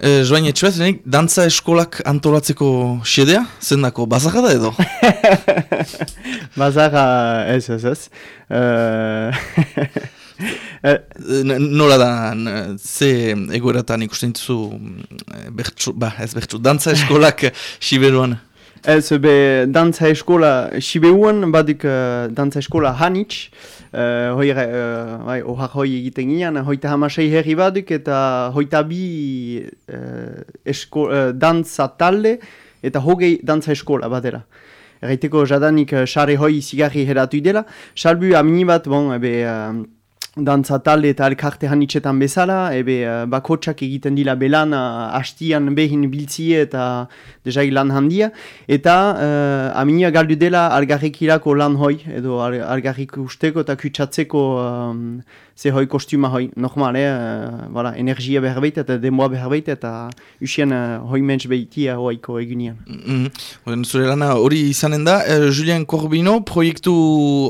E, Joain lehenik, dantza eskolak antolatzeko xedea, zendako, bazaka da edo? Bazara, ez, ez, ez. Uh, nola da, ze egoeratan ikusten duzu, bertsu, ba, ez bertsu, dantza eskolak siberuan? Ez, be, dantza eskola siberuan, badik uh, dantza eskola hanitz, Uh, hoi, uh, bai, ohar hoi egiten ginen, hoita hamasei herri baduk eta hoita bi uh, esko, uh, dantza talde eta hogei dantza eskola batera. Erraiteko jadanik uh, xare hoi zigarri heratu idela. Salbu amini bat, bon, ebe, uh, dantza talde eta elkarte hanitzetan bezala, ebe uh, bakotsak egiten dila belan uh, hastian behin biltzie eta dezai lan handia. Eta uh, aminia galdu dela algarrikirako lan hoi, edo algarrik usteko eta kutsatzeko um, ze hoi kostuma hoi. Normal, eh, uh, energia behar behit eta demoa behar behit eta usien uh, hoi mentz behitia hoiko egunean. Mm -hmm. Zure lana hori izanen da, uh, Julian Corbino proiektu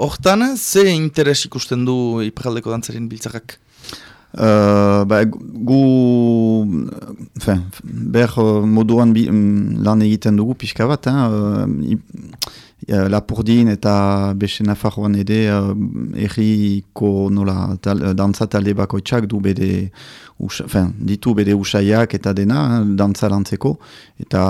hortan, ze interes ikusten du iparaldeko dantzaren biltzakak? Uh, ba, gu fin, ber moduan bi, um, lan egiten dugu pixka bat uh, Lapurdin eta beste Nafarroan ere uh, erriko nola tal, dantza talde bakoitzak du bede usa, fin, ditu bede usaiak eta dena dantza lantzeko eta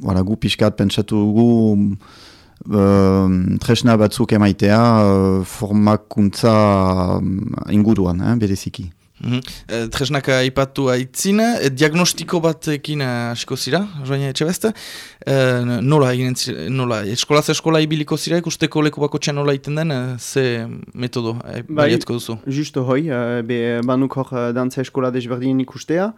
uh, gu pixkat pentsatu dugu uh, tresna batzuk emaitea uh, formakuntza uh, inguruan, eh, bereziki. Mm -hmm. e, tresnaka ipatu aitzin, e, diagnostiko batekin hasiko zira, joan etxe beste. E, nola, nola, eskolaz eskola ibiliko zira, ikusteko leku bako txan nola iten den, ze metodo e, bai, duzu? Justo hoi, be, banuk hor dantza eskola desberdin ikustea,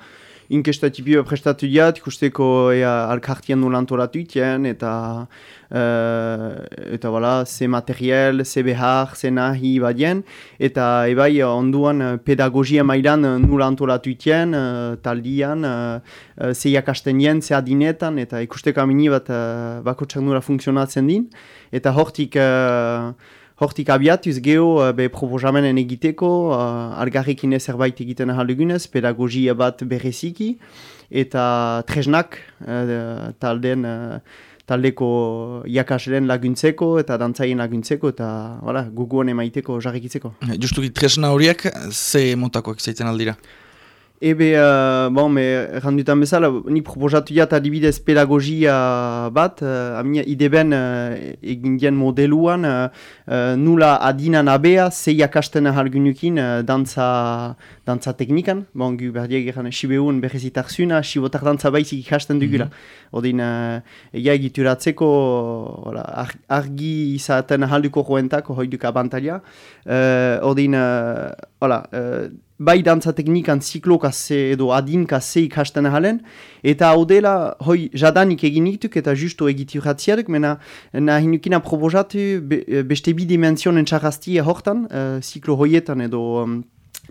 inkesta prestatu diat, ikusteko ea alkartian nola antolatu eta uh, eta bala, ze material, ze behar, ze nahi badien, eta ebai onduan pedagogia mailan nula antolatu iten, uh, taldian, uh, ze jakasten jen, ze adinetan, eta ikusteko amini bat uh, bako nula funksionatzen din, eta hortik... Uh, Hortik abiatuz geho be proposamenen egiteko, uh, algarrekin zerbait egiten ahalugunez, pedagogia bat bereziki, eta tresnak uh, talden taldeko jakasleen laguntzeko eta dantzaien laguntzeko eta wala, guguan emaiteko jarrikitzeko. Justuki tresna horiek ze motakoak zaiten aldira? Ebe, uh, bon, me, randutan bezala, ni proposatu jat adibidez pedagogia bat, uh, amina ideben uh, egin dien modeluan, uh, uh, nula adinan abea, zei akasten ahalgunukin uh, dantza, dantza teknikan, bon, gu berdiak egan, sibeun berrezitak zuna, sibotak dantza baizik ikasten dugula. Mm -hmm. Odin, uh, ega egituratzeko, argi izaten ahalduko joentak, hoi duka abantalia. Uh, odin, uh, hola, uh, bai dantza teknikan zikloka ze edo adinka ze ikasten ahalen, eta hau dela, hoi, jadanik egin ituk eta justu egitu ratziaduk, mena nahi nukina proposatu be, beste bi dimenzionen txarrastia hortan, uh, ziklo hoietan edo um,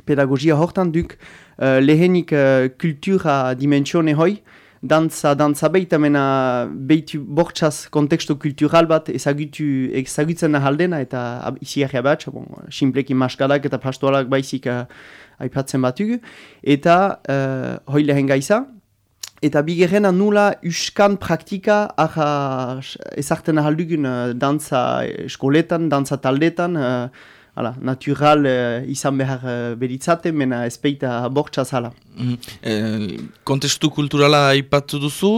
pedagogia hortan duk uh, lehenik uh, kultura dimensione hoi, dantza, dantza behita mena behitu bortxaz kontekstu kultural bat ezagutu, ezagutzen ahaldena eta izi bat, bon, simpleki maskadak eta pastoalak baizik aipatzen batugu, eta uh, hoi gaiza, eta bigerrena nula uskan praktika aha ezarten ahaldugun uh, dantza eskoletan, dantza taldetan, uh, Hala, natural uh, izan behar uh, beritzaten, mena ezpeita bortza zala. Mm kontestu kulturala aipatu duzu,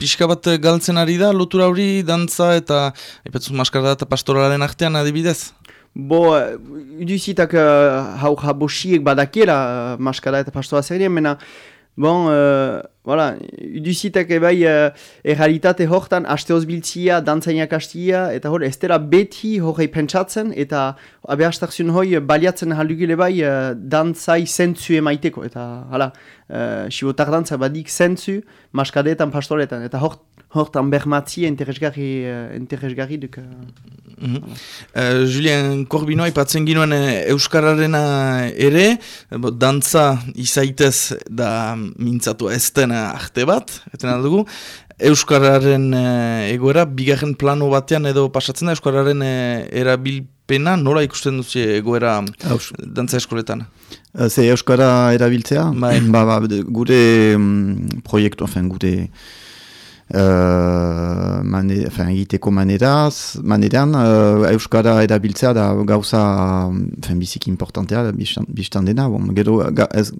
pixka bat galtzen ari da, lotura hori, dantza eta aipatzu maskarda eta pastoralaren artean adibidez? Bo, iduzitak uh, hau jabosiek badakiela uh, maskara eta pastoa zerien, mena, bon, uh, voilà, iduzitak ebai uh, errealitate hortan asteoz biltzia, dantzainak hastia, eta hor, ez dela beti horrei pentsatzen, eta abe hastakzion hoi baliatzen jaldugile bai uh, dantzai zentzu emaiteko, eta hala, uh, sibotak dantza badik zentzu maskadeetan, pastoretan, eta hor, hortan bermatzia interesgarri, uh, interesgarri duk. Uh, Mm Julien Corbino ipatzen ginoen eh, Euskararena ere, dantza izaitez da mintzatu ez dena arte bat, eten aldugu. Euskararen egoera, bigarren plano batean edo pasatzen da Euskararen erabilpena, nola ikusten duzi egoera Aus. dantza eskoletan? Ze Euskara erabiltzea? Bai. Ba, ba, gure mm, proiektu, enfin, gure uh, mane, enfin, egiteko maneraz, maneran, uh, Euskara erabiltzea da gauza enfin, biziki importantea biztan, dena. Bon, gero, ga, ez,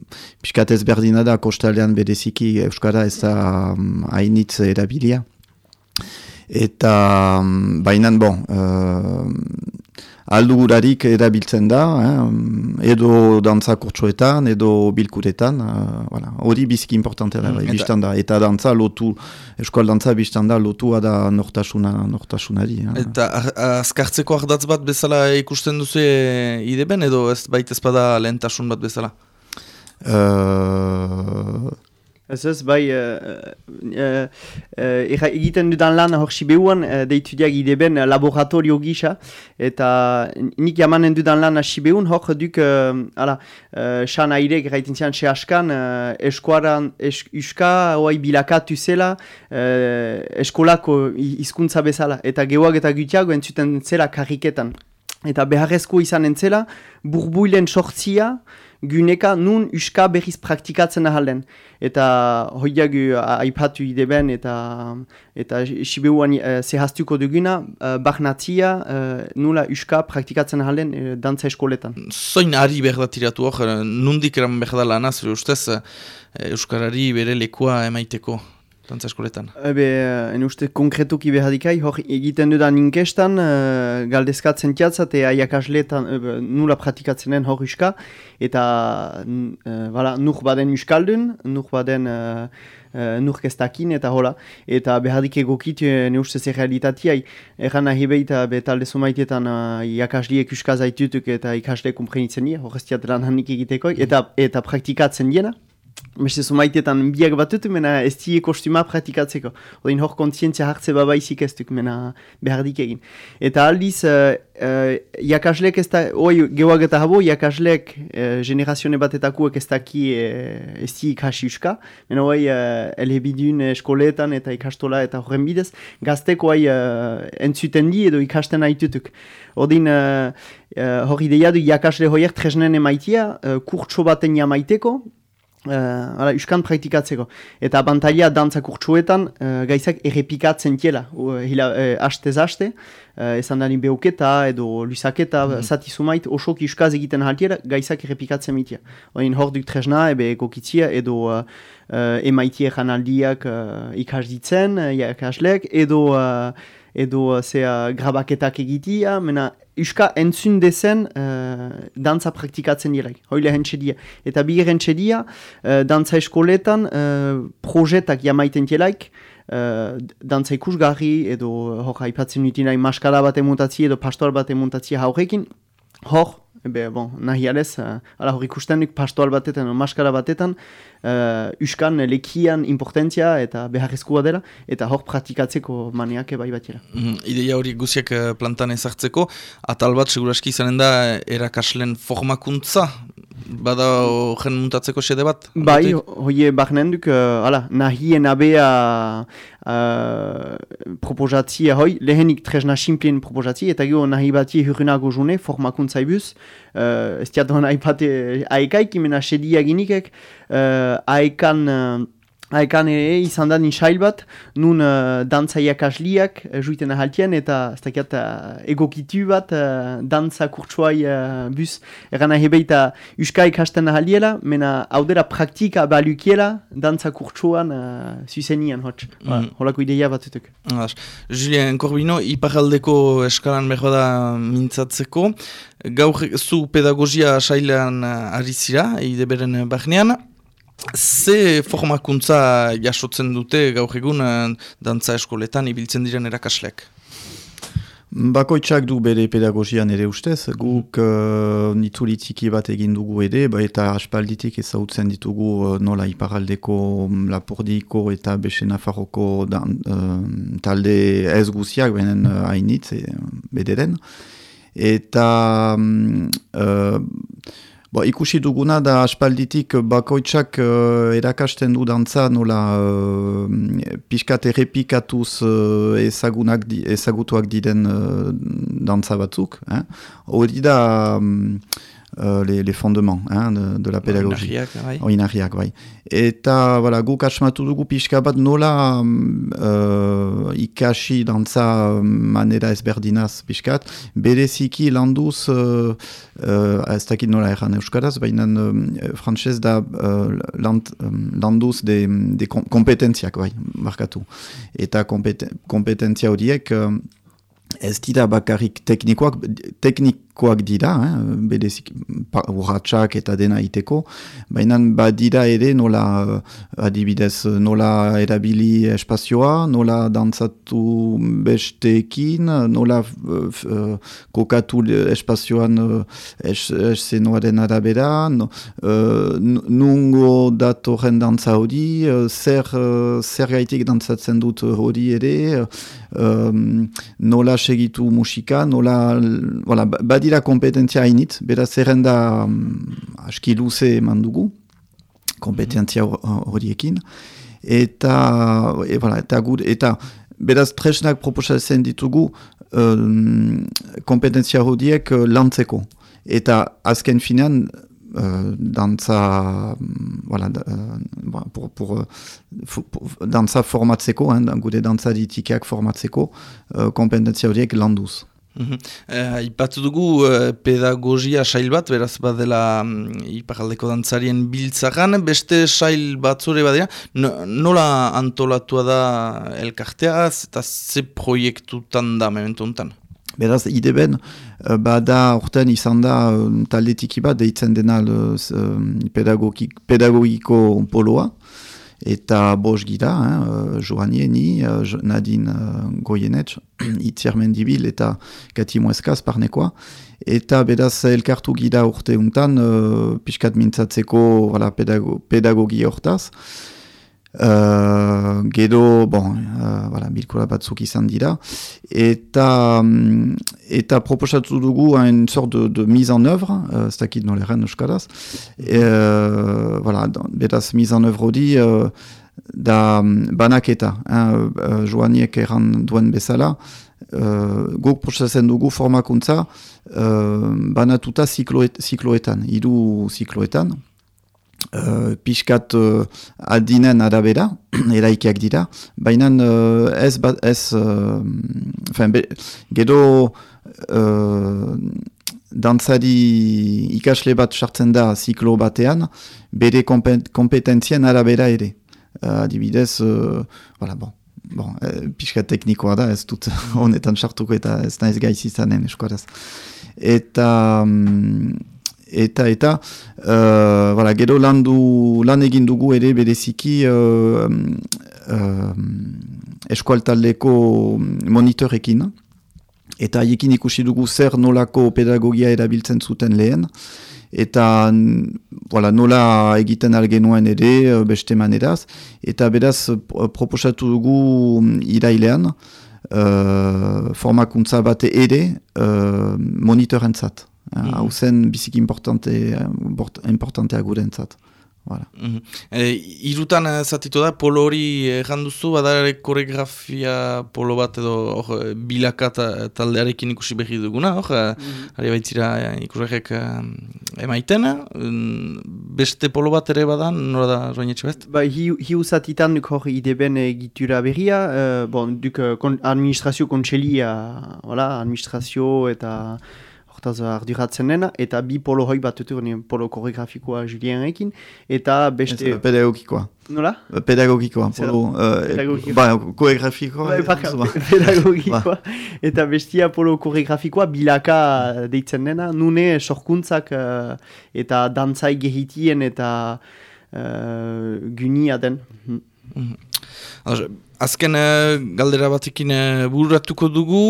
piskat ez berdina da kostalean bereziki Euskara ez da um, hainitz erabilia. Eta, um, bainan, bon, uh, aldugurarik erabiltzen da, eh, edo dantza kurtsoetan, edo bilkuretan, uh, hori biziki importantea da, mm, bai, eta, da. Eta dantza lotu, eskual dantza biztan da lotua da nortasuna, nortasunari. Eh. Eta azkartzeko ardatz bat bezala ikusten duzu e, ideben, edo ez baita ezpada lehentasun bat bezala? Uh, Ez ez, bai, uh, uh, uh, egiten dudan lan hor Siberuan, uh, deitu diag ideben uh, laboratorio gisa, eta nik jamanen dudan lan Siberuan, hor duk, uh, ala, uh, xan aire, gaiten zian, xe askan, uh, eskuaran, es, uska, oai bilakatu zela, uh, eskolako hizkuntza bezala, eta geoak eta gutiago entzuten zela karriketan. Eta beharrezko izan entzela, burbuilen sortzia, guneka nun uska berriz praktikatzen ahalen. Eta hoiak aipatu ideben eta eta sibeuan uh, zehaztuko duguna, uh, bahnatzia uh, nula uska praktikatzen ahalen uh, dantza eskoletan. Zoin ari behar tiratu hor, nundik eran behar da lanaz, ustez, uh, Euskarari bere lekua emaiteko? Dantza eskoletan? Ebe, en uste konkretuki behadikai, hor egiten dudan inkestan, uh, galdezkatzen tiatza, eta aiakasletan uh, nula pratikatzenen hor uska, eta uh, bala, nuk baden uskaldun, nuk baden uh, uh, nuk eta hola, eta behadik egokit ne uste zer realitatea, erran nahi behita betalde sumaitetan uh, iakasliek uska zaitutuk eta ikasle kumprenitzen dira, hor ez lan handik egiteko, eta, eta praktikatzen diena. Beste zumaitetan biak batut, mena ez die kostuma pratikatzeko. Odein hor kontzientzia hartze babaizik ez duk, mena behardik egin. Eta aldiz, uh, uh, jakaslek ez da, oi, gehuak eta habo, jakaslek uh, generazione batetakuek ez daki uh, ez die ikasi uska. Mena oi, uh, elhebidun eskoletan eta ikastola eta horren bidez, gazteko oi uh, entzuten di edo ikasten haitutuk. Odein, uh, uh, hor ideia du jakasle hoier tresnen emaitia, uh, kurtso baten jamaiteko, Uh, uskan praktikatzeko. Eta abantaila dantza kurtsuetan uh, gaizak errepikatzen tiela. Uh, hila, uh, astez aste, uh, esan dani beuketa edo lusaketa, mm -hmm. zati sumait, osok uskaz egiten haltiera, gaizak errepikatzen mitia. Oin hor duk tresna, ebe egokitzia, edo uh, uh, emaitie janaldiak uh, ikasditzen, uh, ikaslek, edo... Uh, edo zea grabaketak egitia, mena Euska entzun dezen uh, dantza praktikatzen dira, hoile hentxe Eta bi hentxe dia, uh, dantza eskoletan uh, projetak jamaiten dielaik, uh, dantza ikusgarri edo hor haipatzen nutinai maskara bat emuntatzi edo pastor bat emuntatzi haurekin, hor, ebe, bon, nahi alez, uh, ala hor ikusten pastoal batetan, maskara batetan, uh, uskan lekian importantzia eta beharrezkoa dela, eta hor praktikatzeko maniak bai batera. Mm, ideia hori guziak uh, plantan ezartzeko, atal bat seguraski izanen da erakaslen formakuntza, bada jen muntatzeko xede bat? Bai, hoi bahnen duk, uh, ala, nahien abea uh, proposatzia hoi, lehenik tresna simplien proposatzia, eta gero nahi bati hurrenago june, formakuntza ibuz, uh, ez tiatu nahi bate aikaik, imena sedia ginikek, uh, aikan... Uh, Haekan ere izan da nisail bat, nun uh, dantza iakasliak uh, juiten ahaltien eta uh, egokitu bat uh, dantza kurtsuai uh, bus. Eran nahi beita uska ikasten ahaldiela, mena haudera praktika balukiela dantza kurtsuan uh, zuzenian hotx. Ba, mm. Holako ideia bat zutuk. Julien Corbino, iparaldeko eskalan behar da mintzatzeko. Gaur zu pedagogia sailean uh, ari zira, ide beren bahnean. Ze formakuntza jasotzen dute gaur egun eh, dantza eskoletan ibiltzen diren erakasleak? Bakoitzak du bere pedagogian ere ustez, guk uh, bat egin dugu ere, ba eta aspalditik ezautzen ditugu uh, nola iparaldeko lapordiko eta bese nafarroko talde ez guziak benen uh, hainitz e, bederen. Eta Bo, ikusi duguna da aspalditik bakoitzak uh, erakasten du dantza nola uh, pixkat errepikatuz uh, ezagunak di, ezagutuak diren uh, dantza batzuk. Hori eh? da um, euh, les, les fondements hein, de, de la pédagogie. Bai. Oinarriak, bai. Eta, voilà, guk asmatu dugu pixka bat nola uh, ikasi dantza manera ezberdinaz pixkat, bereziki landuz, uh, uh, ez dakit nola erran euskaraz, baina uh, frantzez da uh, land, um, landuz de, de kompetentziak, bai, markatu. Eta kompetentzia horiek, uh, ez dira bakarrik teknikoak, teknikoak dira, eh, bedezik urratxak eta dena iteko, baina badira ere nola eh, adibidez nola erabili espazioa, nola dantzatu besteekin, nola uh, kokatu espazioan eszenuaren es arabera, no, uh, nungo datorren dantza hori, zer, zer gaitik dantzatzen dut hori ere, um, nola segitu musika, nola, voilà, badira kompetentzia hainit, beraz zerrenda um, aski luze eman dugu, kompetentzia horiekin, eta, e, voilà, eta, eta beraz tresnak proposatzen ditugu um, kompetentzia horiek uh, lantzeko. Eta azken finean, euh, dantza voilà, uh, pour, pour, uh, pour, dantza formatzeko, hein, kompetentzia horiek landuz. Mm -hmm. eh, Ipatu dugu eh, pedagogia sail bat, beraz badela mm, iparaldeko dantzarien biltzagan, beste sail batzure badira, no, nola antolatua da elkarteaz eta ze proiektutan da mementu untan? Beraz, ide ben, uh, bada urten izan da uh, talde tiki bat, deitzen dena pedagogiko poloa, eta bos gira, eh, Joanie, ni, uh, Nadine uh, Goyenetx, itziar mendibil eta Gati Mueskaz parnekoa, eta beraz elkartu gira urte untan, uh, pixkat mintzatzeko voilà, pedago, pedagogia hortaz, Uh, gero, bon, uh, voilà, bilkura batzuk izan dira, eta, um, eta proposatu dugu hain sort de, de mise en œuvre, uh, ez dakit noleren euskaraz, uh, voilà, beraz mise en œuvre hori, uh, da banaketa, hein, uh, joaniek erran duen bezala, uh, guk proposatzen dugu formakuntza, uh, banatuta zikloet, zikloetan, hiru zikloetan, Uh, pixkat uh, adinen arabera, eraikeak dira, baina uh, ez, ba, ez uh, fin, be, gero uh, dantzari ikasle bat sartzen da ziklo batean, bere kompetentzien arabera ere. Uh, adibidez, uh, voilà, bon. Bon, uh, pixka teknikoa da, ez dut honetan sartuko eta ez naiz gaiz izanen eskoraz. Eta... Um, eta eta uh, voilà, gero lan, du, lan egin dugu ere bereziki uh, uh, eskualtaldeko monitorekin. Eta haiekin ikusi dugu zer nolako pedagogia erabiltzen zuten lehen. Eta voilà, nola egiten algenuen ere beste maneraz. Eta beraz proposatu dugu irailean uh, formakuntza bate ere uh, monitorentzat. Mm-hmm. hau zen bizik importante, importantea gure entzat. Voilà. Mm -hmm. e, irutan zatitu da, polo hori erranduzu, badare koreografia polo bat edo or, bilaka taldearekin ikusi behi duguna, hor, mm -hmm. ari baitzira ikusrek emaiten, beste polo bat ere badan, nora da roin etxe best? Ba, hiu hi zatitan duk hor ideben egitura berria, uh, bon, duk uh, administrazio kontselia, voilà, administrazio eta hortaz arduratzen dena, eta bi polo hoi bat dutu, polo koreografikoa Julienekin, eta beste... Ez, pedagogikoa. Nola? Pedagogikoa, polo... Uh, ba, koreografikoa. Ba, pedagogikoa. Eta bestia polo koreografikoa bilaka deitzen dena, nune sorkuntzak uh, eta dantzai gehitien eta uh, gynia den. Mm -hmm. Azken uh, galdera batekin uh, burratuko dugu,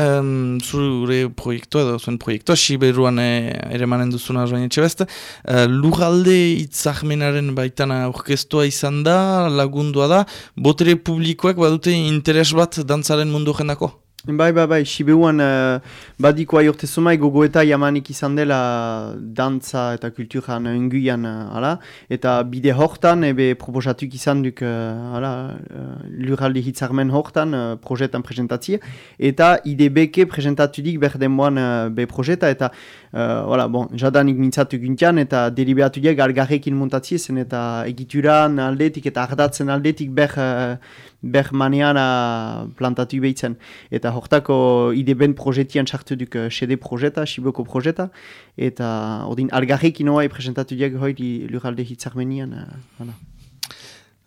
um, zure proiektua edo zuen proiektua, Siberuan uh, ere manen duzuna joan etxe beste. Uh, Lugalde itzahmenaren baitana orkestua izan da, lagundua da, botere publikoak badute interes bat dantzaren mundu jendako? Bai, bai, bai, Sibeuan uh, badiko aiorte zumai gogoeta jamanik izan dela dantza eta kulturan unguian, uh, ala, eta bide hortan, ebe proposatuk izan duk uh, ala, uh, lurralde hitzarmen hortan uh, projetan presentatzia, eta ide beke presentatu dik berden moan uh, be projeta, eta uh, voilà, bon, jadanik mintzatu guntian, eta deliberatu diak algarrekin montatzia zen, eta egituran aldetik eta ardatzen aldetik ber, uh, ber maneana plantatu behitzen. Eta hortako ideben projetian sartu duk uh, sede projeta, Siboko projeta, eta ordin algarrekin hoa presentatu diak hoi lurralde hitzarmenian. Uh, voilà.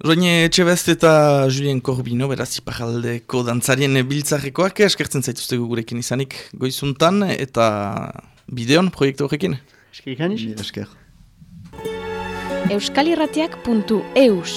Roine Etxebest eta Julien Corbino, beraz iparaldeko dantzarien biltzarrekoak, eskertzen zaituzte gurekin izanik goizuntan, eta bideon proiektu horrekin. Esker. euskalirratiak.eus